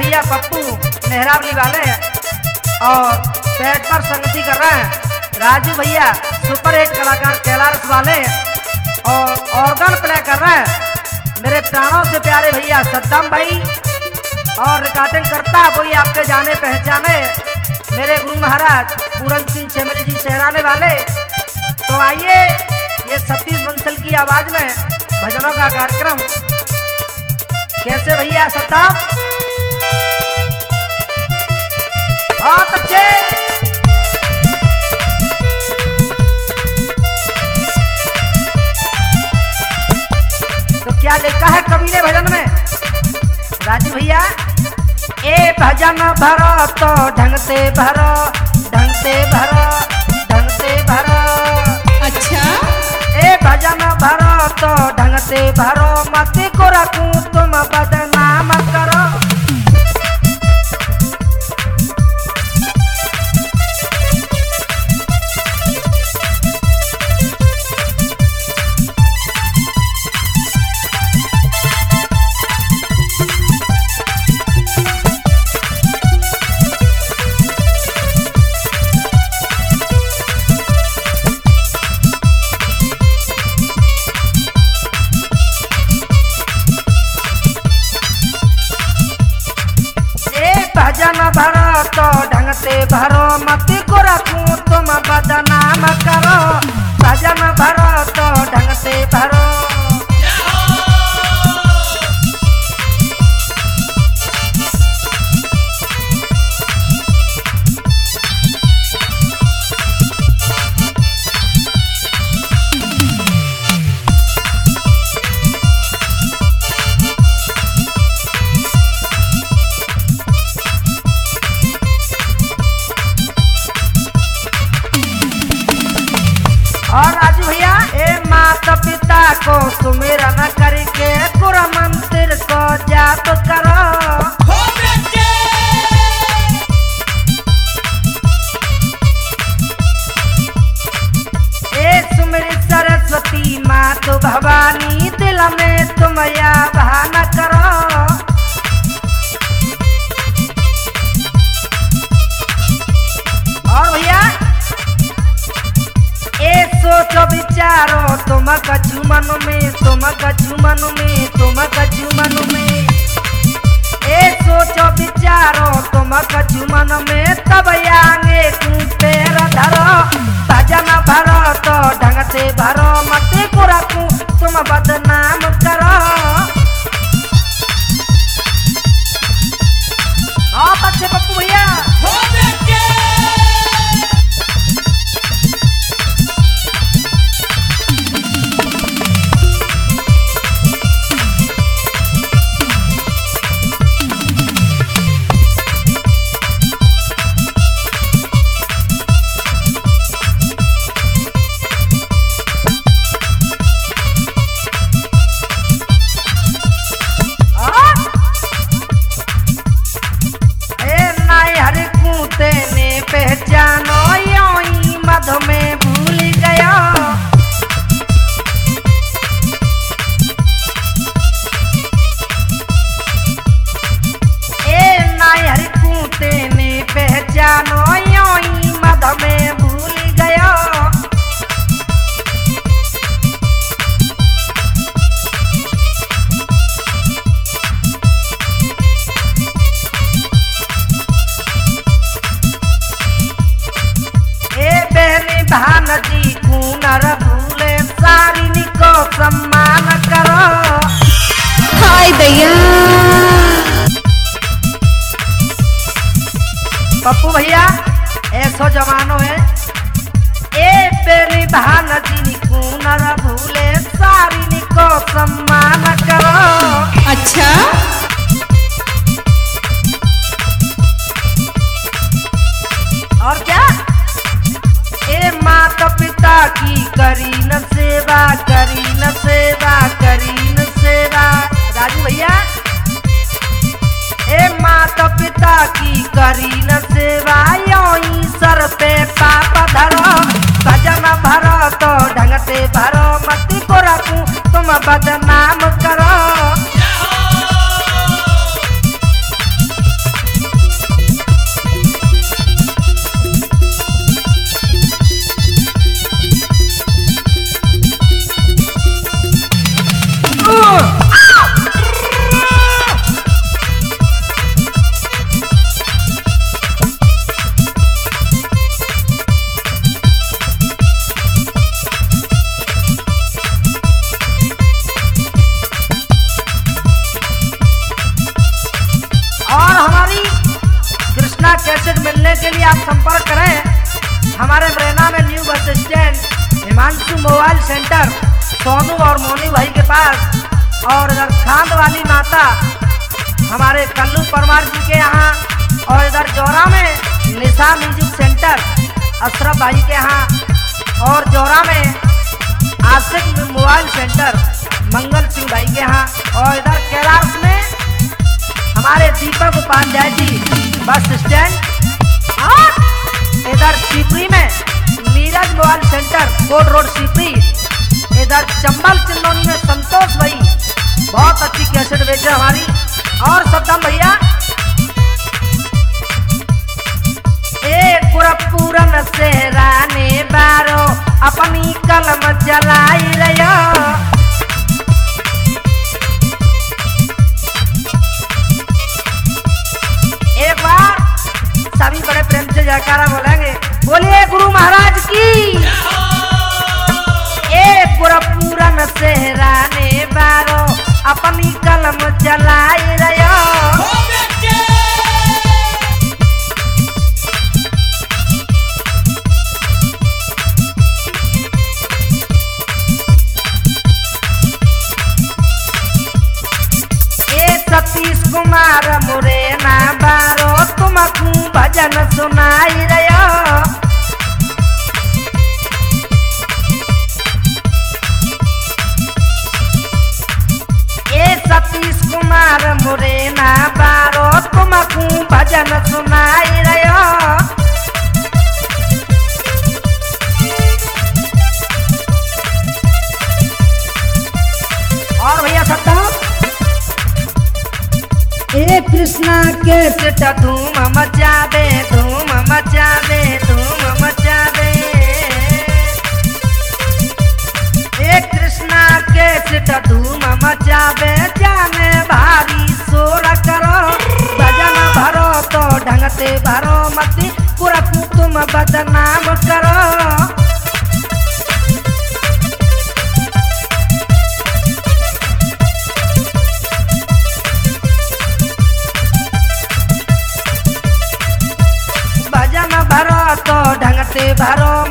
भैया पप्पू मेहराबली वाले और पेट पर संगति कर रहे हैं। राजू भैया सुपर हिट कलाकार कैलाश वाले और ऑर्गन प्ले कर रहे हैं। मेरे प्राणों से प्यारे भैया सद्दाम भाई और रिकॉर्डिंग करता वही आपके जाने पहचाने। मेरे गुरु महाराज पूरन सिंह चेमरी जी सहराने वाले। तो आइए ये सतीश बंसल की आवाज़ में भजनों का कार्यक्रम। कैसे भैया सत्ताम तो क्या लिखा है कवि ने भजन में? राजू भैया ए भजन भरो तो ढंग से भरो ढंग से भरो ढंग से भरो। अच्छा। ए भजन भरो तो ढंग से भरो मत को रखूँ bangete baro mati koraku tuma pada nama karo saja baro to dangete पिता को सुमिरन करके पूरा मंदिर को जाप करो। ए सुमिर सरस्वती मात भवानी दिल में तुम या विचारो तुम कछु में तुम कछु में तुम कछु मन में। ए सोचो विचारो तुम कछु में, तब आगे तू पैर धरो भजन भरो तो ढंग से भरो। सम्मान करो हाय दैया। पप्पू भैया ऐसो जमानो है। की करी, न सेवा करी, न सेवा करी, न सेवा। राजू भैया, ए माता पिता की करी, न सेवा। योई सर पे पाप धरो, सजना भरो तो ढंग से भरो। मत को बदनाम करो कृष्णा कैसेट मिलने के लिए आप संपर्क करें। हमारे मुरैना में new bus stand, Himanshu mobile centre, Sonu और मोनू भाई के पास, और इधर खांड वाली माता, हमारे कल्लू परमार जी के यहाँ, और इधर जोरा में निशा म्यूज़िक सेंटर, अशरफ भाई के यहाँ, और जोरा में आशिक मोबाइल सेंटर, मंगल सिंह भाई के यहाँ, और इधर कैलाश में हमारे दीपक उपाध्याय जी, बस स्टैंड। और इधर सीपरी में Neeraj mobile centre Kot road Sipri. इधर चंबल चिंदौनी में संतोष भाई, बहुत अच्छी कैसेट बेचे हमारी। और सद्दाम भैया, एक पूरन से राने बारो, अपनी कलम जलाई मुद्दा सतीश कुमार मोरे ना बारो तुमकू भजन सुनाइरह्यो कृष्णा के सिट धूम मचा दे धूम मचा दे धूम मचा दे ए कृष्णा के सिट धूम मचा जाने भारी शोर करो। भजन भरो तो ढंग से भरो मती पूरा तुम बदनाम करो। to dangati baro